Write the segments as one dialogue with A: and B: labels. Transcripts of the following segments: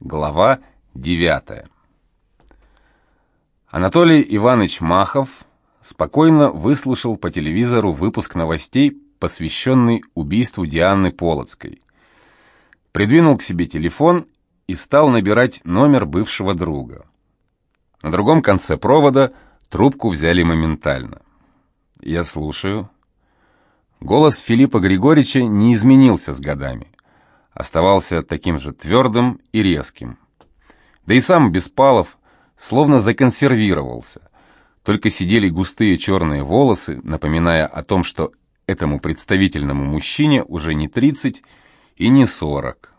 A: Глава 9. Анатолий Иванович Махов спокойно выслушал по телевизору выпуск новостей, посвященный убийству Дианы Полоцкой. Придвинул к себе телефон и стал набирать номер бывшего друга. На другом конце провода трубку взяли моментально. «Я слушаю». Голос Филиппа Григорьевича не изменился с годами – оставался таким же твердым и резким. Да и сам Беспалов словно законсервировался. Только сидели густые черные волосы, напоминая о том, что этому представительному мужчине уже не 30 и не 40.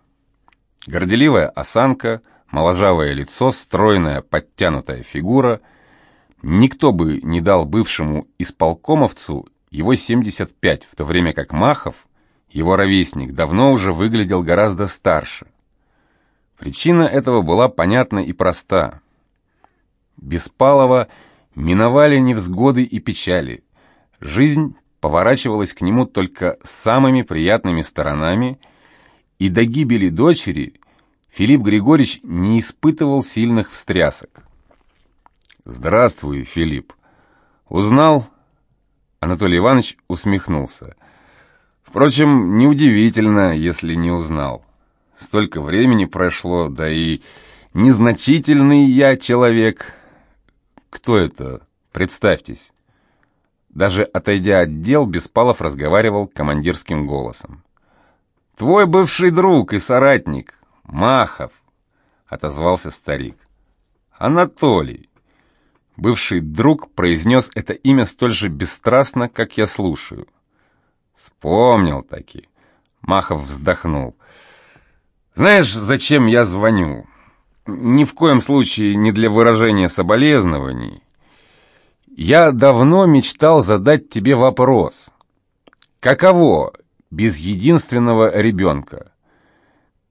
A: Горделивая осанка, моложавое лицо, стройная подтянутая фигура. Никто бы не дал бывшему исполкомовцу его 75, в то время как Махов его ровесник, давно уже выглядел гораздо старше. Причина этого была понятна и проста. Беспалова миновали невзгоды и печали. Жизнь поворачивалась к нему только самыми приятными сторонами, и до гибели дочери Филипп Григорьевич не испытывал сильных встрясок. «Здравствуй, Филипп. Узнал?» Анатолий Иванович усмехнулся. Впрочем, неудивительно, если не узнал. Столько времени прошло, да и незначительный я человек. Кто это? Представьтесь. Даже отойдя от дел, Беспалов разговаривал командирским голосом. «Твой бывший друг и соратник, Махов», — отозвался старик. «Анатолий». Бывший друг произнес это имя столь же бесстрастно, как я слушаю. Вспомнил таки. Махов вздохнул. Знаешь, зачем я звоню? Ни в коем случае не для выражения соболезнований. Я давно мечтал задать тебе вопрос. Каково без единственного ребенка?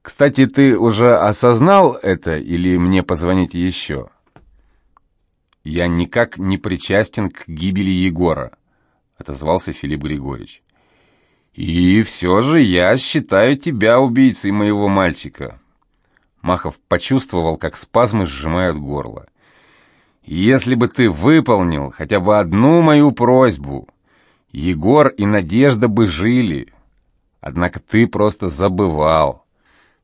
A: Кстати, ты уже осознал это или мне позвонить еще? Я никак не причастен к гибели Егора, отозвался Филипп Григорьевич. «И все же я считаю тебя убийцей моего мальчика». Махов почувствовал, как спазмы сжимают горло. «Если бы ты выполнил хотя бы одну мою просьбу, Егор и Надежда бы жили. Однако ты просто забывал.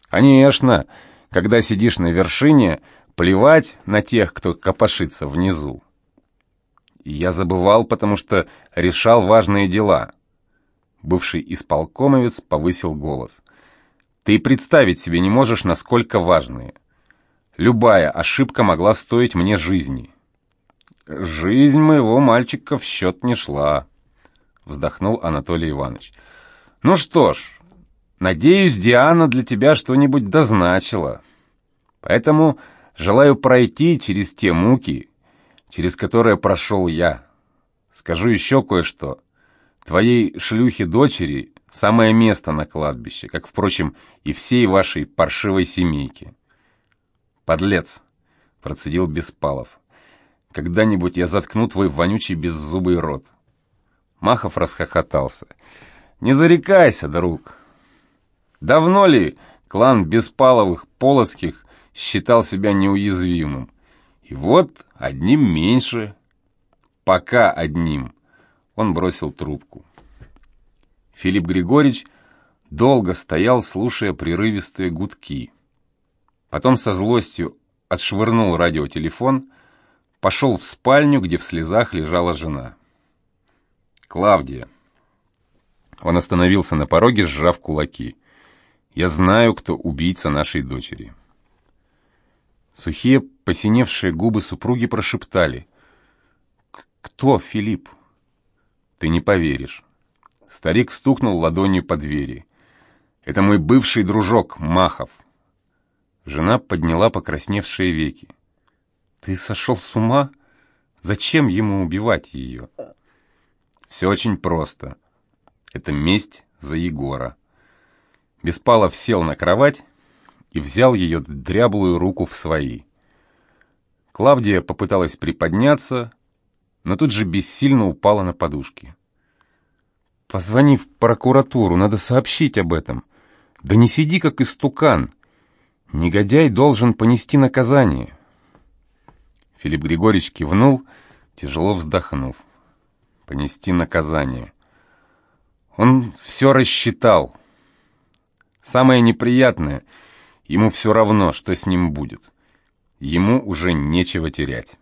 A: Конечно, когда сидишь на вершине, плевать на тех, кто копошится внизу. я забывал, потому что решал важные дела». Бывший исполкомовец повысил голос. «Ты представить себе не можешь, насколько важные. Любая ошибка могла стоить мне жизни». «Жизнь моего мальчика в счет не шла», — вздохнул Анатолий Иванович. «Ну что ж, надеюсь, Диана для тебя что-нибудь дозначила. Поэтому желаю пройти через те муки, через которые прошел я. Скажу еще кое-что. Твоей шлюхе-дочери самое место на кладбище, как, впрочем, и всей вашей паршивой семейки. Подлец, процедил Беспалов. Когда-нибудь я заткну твой вонючий беззубый рот. Махов расхохотался. Не зарекайся, друг. Давно ли клан Беспаловых Полоцких считал себя неуязвимым? И вот одним меньше. Пока одним. Он бросил трубку. Филипп Григорьевич долго стоял, слушая прерывистые гудки. Потом со злостью отшвырнул радиотелефон, пошел в спальню, где в слезах лежала жена. «Клавдия». Он остановился на пороге, сжав кулаки. «Я знаю, кто убийца нашей дочери». Сухие, посиневшие губы супруги прошептали. «Кто, Филипп?» Ты не поверишь. Старик стукнул ладонью по двери. Это мой бывший дружок, Махов. Жена подняла покрасневшие веки. Ты сошел с ума? Зачем ему убивать ее? Все очень просто. Это месть за Егора. Беспалов сел на кровать и взял ее дряблую руку в свои. Клавдия попыталась приподняться, но тут же бессильно упала на подушки. «Позвони в прокуратуру, надо сообщить об этом. Да не сиди, как истукан. Негодяй должен понести наказание. Филипп Григорьевич кивнул, тяжело вздохнув. Понести наказание. Он все рассчитал. Самое неприятное, ему все равно, что с ним будет. Ему уже нечего терять.